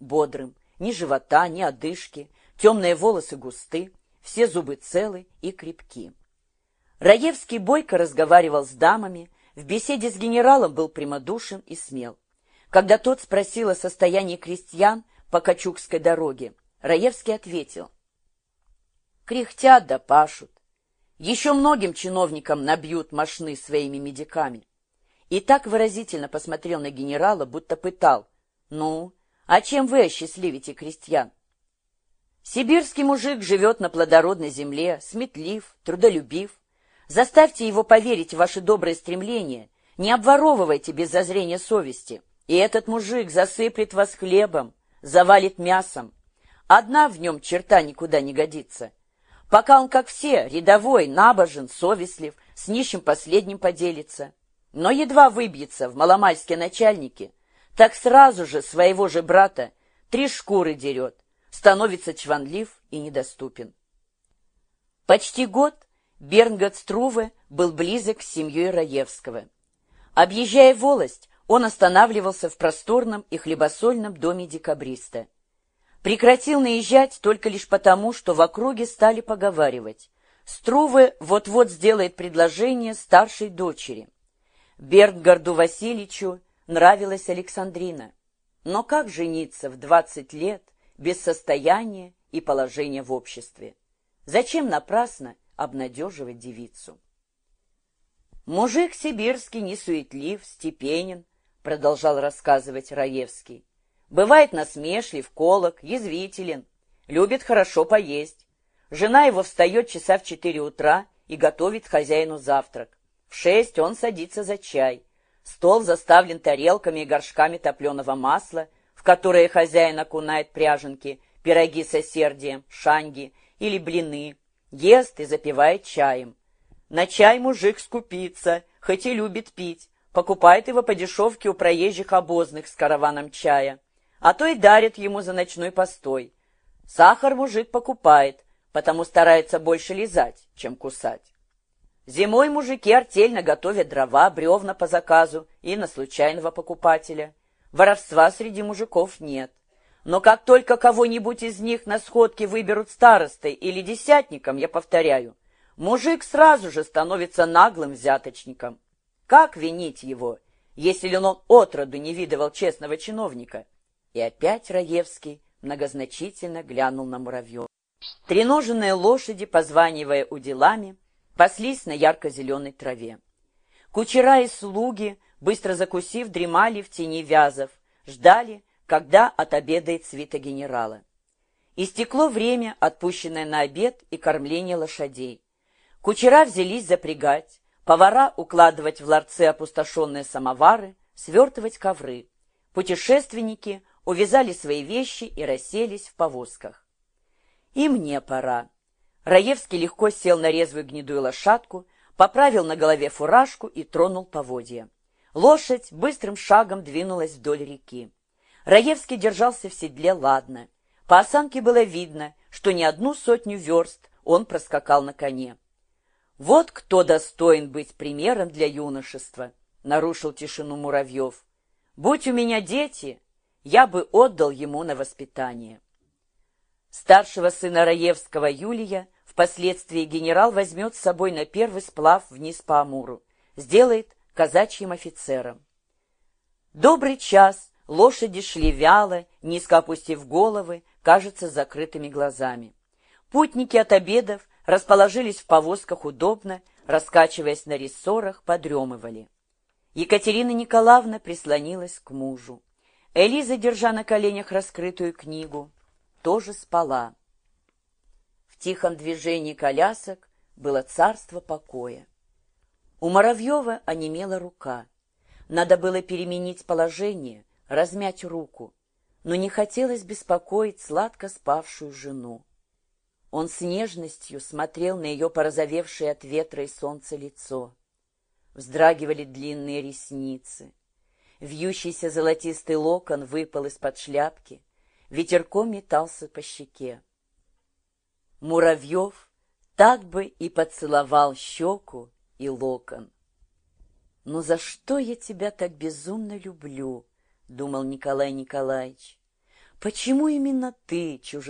бодрым. Ни живота, ни одышки, темные волосы густы, все зубы целы и крепки. Раевский бойко разговаривал с дамами, в беседе с генералом был прямодушен и смел. Когда тот спросил о состоянии крестьян по Качукской дороге, Раевский ответил. Кряхтят да пашут. Еще многим чиновникам набьют мошны своими медиками. И так выразительно посмотрел на генерала, будто пытал. Ну, а чем вы осчастливите крестьян? Сибирский мужик живет на плодородной земле, сметлив, трудолюбив. Заставьте его поверить в ваши добрые стремления, не обворовывайте без зазрения совести, и этот мужик засыплет вас хлебом, завалит мясом. Одна в нем черта никуда не годится. Пока он, как все, рядовой, набожен, совестлив, с нищим последним поделится. Но едва выбьется в маломальские начальники, так сразу же своего же брата три шкуры дерет, становится чванлив и недоступен. Почти год Бернгот Струве был близок с семьей Раевского. Объезжая волость, он останавливался в просторном и хлебосольном доме декабриста. Прекратил наезжать только лишь потому, что в округе стали поговаривать. Струве вот-вот сделает предложение старшей дочери. Берггарду Васильевичу нравилась Александрина. Но как жениться в двадцать лет без состояния и положения в обществе? Зачем напрасно обнадеживать девицу? Мужик сибирский не суетлив, степенен, продолжал рассказывать Раевский. Бывает насмешлив, колок, язвителен, любит хорошо поесть. Жена его встает часа в четыре утра и готовит хозяину завтрак. В шесть он садится за чай. Стол заставлен тарелками и горшками топленого масла, в которые хозяин окунает пряженки, пироги с осердием, шанги или блины, ест и запивает чаем. На чай мужик скупится, хоть и любит пить, покупает его по дешевке у проезжих обозных с караваном чая а то и дарят ему за ночной постой. Сахар мужик покупает, потому старается больше лизать, чем кусать. Зимой мужики артельно готовят дрова, бревна по заказу и на случайного покупателя. Воровства среди мужиков нет. Но как только кого-нибудь из них на сходке выберут старостой или десятником, я повторяю, мужик сразу же становится наглым взяточником. Как винить его, если он отроду не видывал честного чиновника? И опять Раевский многозначительно глянул на муравьев. Треноженные лошади, позванивая уделами, паслись на ярко-зеленой траве. Кучера и слуги, быстро закусив, дремали в тени вязов, ждали, когда отобедает свита генерала. Истекло время, отпущенное на обед и кормление лошадей. Кучера взялись запрягать, повара укладывать в ларцы опустошенные самовары, свертывать ковры. Путешественники увязали свои вещи и расселись в повозках. И мне пора. Раевский легко сел на резвую гнедую лошадку, поправил на голове фуражку и тронул поводья. Лошадь быстрым шагом двинулась вдоль реки. Раевский держался в седле ладно. По осанке было видно, что не одну сотню верст он проскакал на коне. «Вот кто достоин быть примером для юношества», — нарушил тишину Муравьев. «Будь у меня дети, я бы отдал ему на воспитание. Старшего сына Раевского Юлия впоследствии генерал возьмет с собой на первый сплав вниз по Амуру, сделает казачьим офицером. Добрый час лошади шли вяло, низко опустив головы, кажется, закрытыми глазами. Путники от обедов расположились в повозках удобно, раскачиваясь на рессорах, подремывали. Екатерина Николаевна прислонилась к мужу. Элиза, держа на коленях раскрытую книгу, тоже спала. Тихом движении колясок было царство покоя. У Моровьева онемела рука. Надо было переменить положение, размять руку, но не хотелось беспокоить сладко спавшую жену. Он с нежностью смотрел на ее порозовевшее от ветра и солнца лицо. Вздрагивали длинные ресницы. Вьющийся золотистый локон выпал из-под шляпки, ветерком метался по щеке. Муравьев так бы и поцеловал щеку и локон. «Но за что я тебя так безумно люблю?» — думал Николай Николаевич. Почему именно ты, чужестранка?